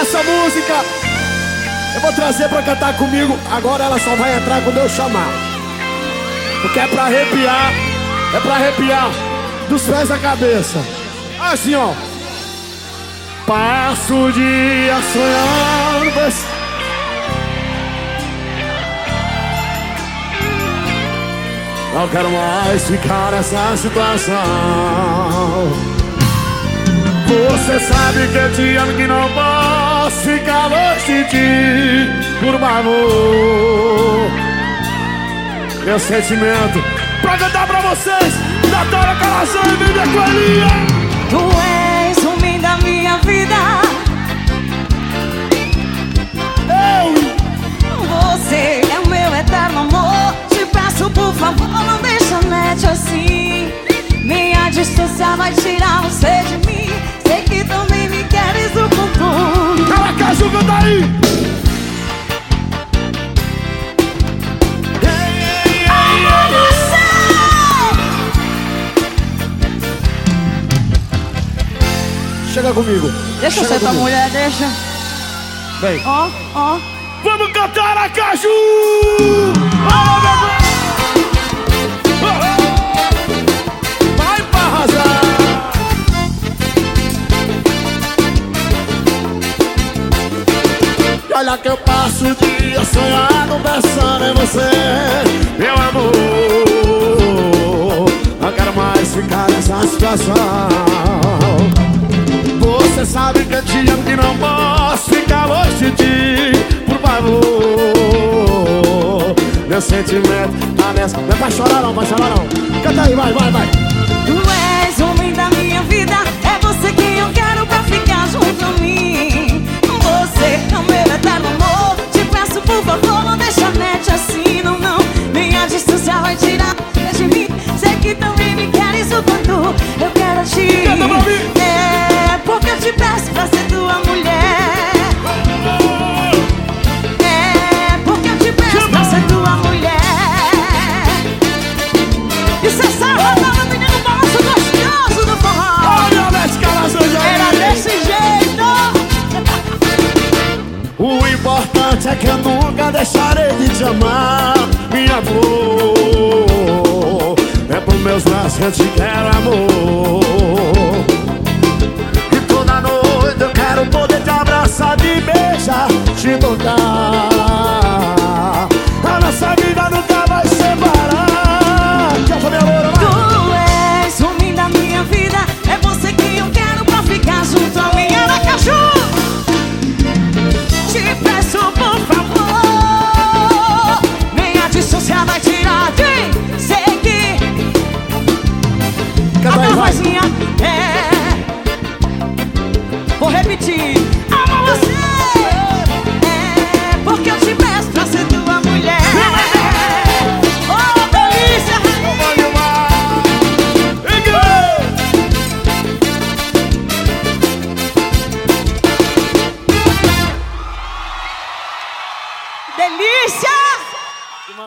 Essa música. Eu vou trazer pra cantar comigo. Agora ela só vai entrar quando eu chamar. Porque é pra arrepiar. É pra arrepiar dos pés à cabeça. Assim, ó. Passo o dia sonhando. Não quero mais ficar nessa situação. Você sabe que eu te amo que não posso ficar longe de ti, por favor. Meu sentimento pra cantar pra vocês, Natália Calazão e Vivian Coelhinha. Tu és o homem da minha vida. Eu, Você é o meu eterno amor. Te peço, por favor, não deixa net assim. Minha distância vai tirar você de mim. Sei que também me queres o controle. Cala Caju, canta aí. Chega comigo. Deixa eu Chega ser tua comigo. mulher, deixa. Vem. Ó, ó. Vamos cantar a Caju! Olha que eu passo o dia sonhando, pensando em você, meu amor. Não quero mais ficar nessa situação. Você sabe que eu te amo que não posso ficar longe de ti, por favor. Meu sentimento tá nessa. Não é pra chorar não, vai chorar não. Canta aí, vai, vai, vai. É que eu nunca deixarei de te amar, minha amor. É pro meus braços que eu te quero, amor. te. A nossa vida nunca vai separar. Tchau, família loura, vai. Tu és o mim da minha vida. É você que eu quero pra ficar junto a minha Aracaju. Te peço, por favor.